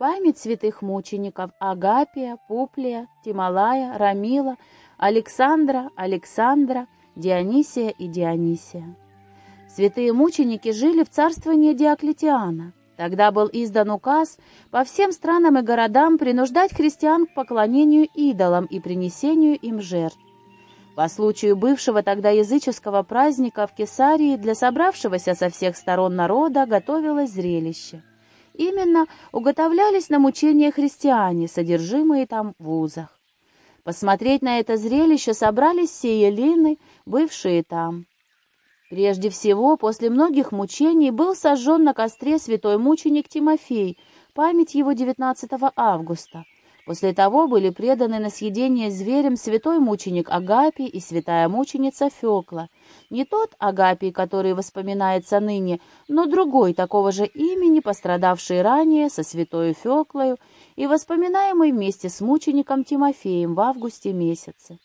Память святых мучеников Агапия, Пуплия, Тималая, Рамила, Александра, Александра, Дионисия и Дионисия. Святые мученики жили в царствовании Диоклетиана. Тогда был издан указ по всем странам и городам принуждать христиан к поклонению идолам и принесению им жертв. По случаю бывшего тогда языческого праздника в Кесарии для собравшегося со всех сторон народа готовилось зрелище. Именно уготовлялись на мучения христиане, содержимые там в вузах. Посмотреть на это зрелище собрались все елины, бывшие там. Прежде всего, после многих мучений был сожжен на костре святой мученик Тимофей, память его 19 августа. После того были преданы на съедение зверям святой мученик Агапий и святая мученица Фекла. Не тот Агапий, который воспоминается ныне, но другой такого же имени, пострадавший ранее со святой Феклою и воспоминаемый вместе с мучеником Тимофеем в августе месяце.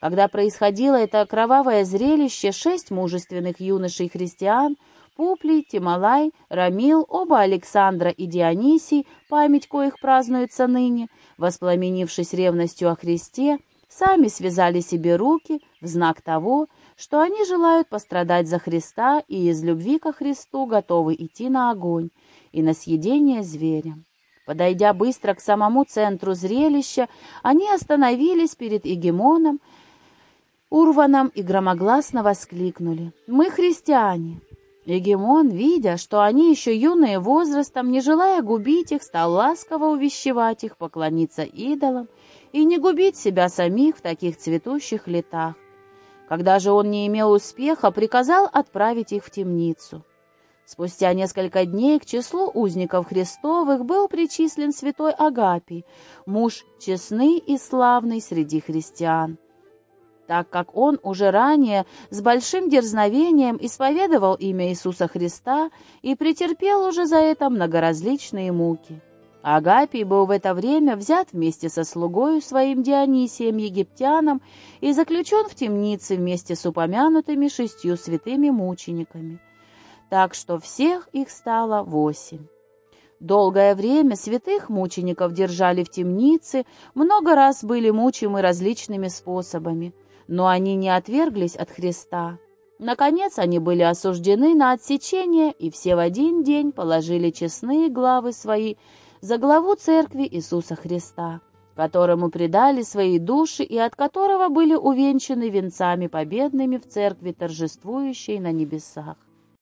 Когда происходило это кровавое зрелище, шесть мужественных юношей-христиан Пуплий, Тималай, Рамил, оба Александра и Дионисий, память коих празднуется ныне, воспламенившись ревностью о Христе, сами связали себе руки в знак того, что они желают пострадать за Христа и из любви ко Христу готовы идти на огонь и на съедение зверям. Подойдя быстро к самому центру зрелища, они остановились перед Егемоном, Урваном и громогласно воскликнули «Мы христиане!» Егемон, видя, что они еще юные возрастом, не желая губить их, стал ласково увещевать их поклониться идолам и не губить себя самих в таких цветущих летах. Когда же он не имел успеха, приказал отправить их в темницу. Спустя несколько дней к числу узников Христовых был причислен святой Агапий, муж честный и славный среди христиан так как он уже ранее с большим дерзновением исповедовал имя Иисуса Христа и претерпел уже за это многоразличные муки. Агапий был в это время взят вместе со слугою своим Дионисием египтяном и заключен в темнице вместе с упомянутыми шестью святыми мучениками. Так что всех их стало восемь. Долгое время святых мучеников держали в темнице, много раз были мучимы различными способами – но они не отверглись от Христа. Наконец они были осуждены на отсечение, и все в один день положили честные главы свои за главу Церкви Иисуса Христа, которому предали свои души и от которого были увенчаны венцами победными в Церкви, торжествующей на небесах.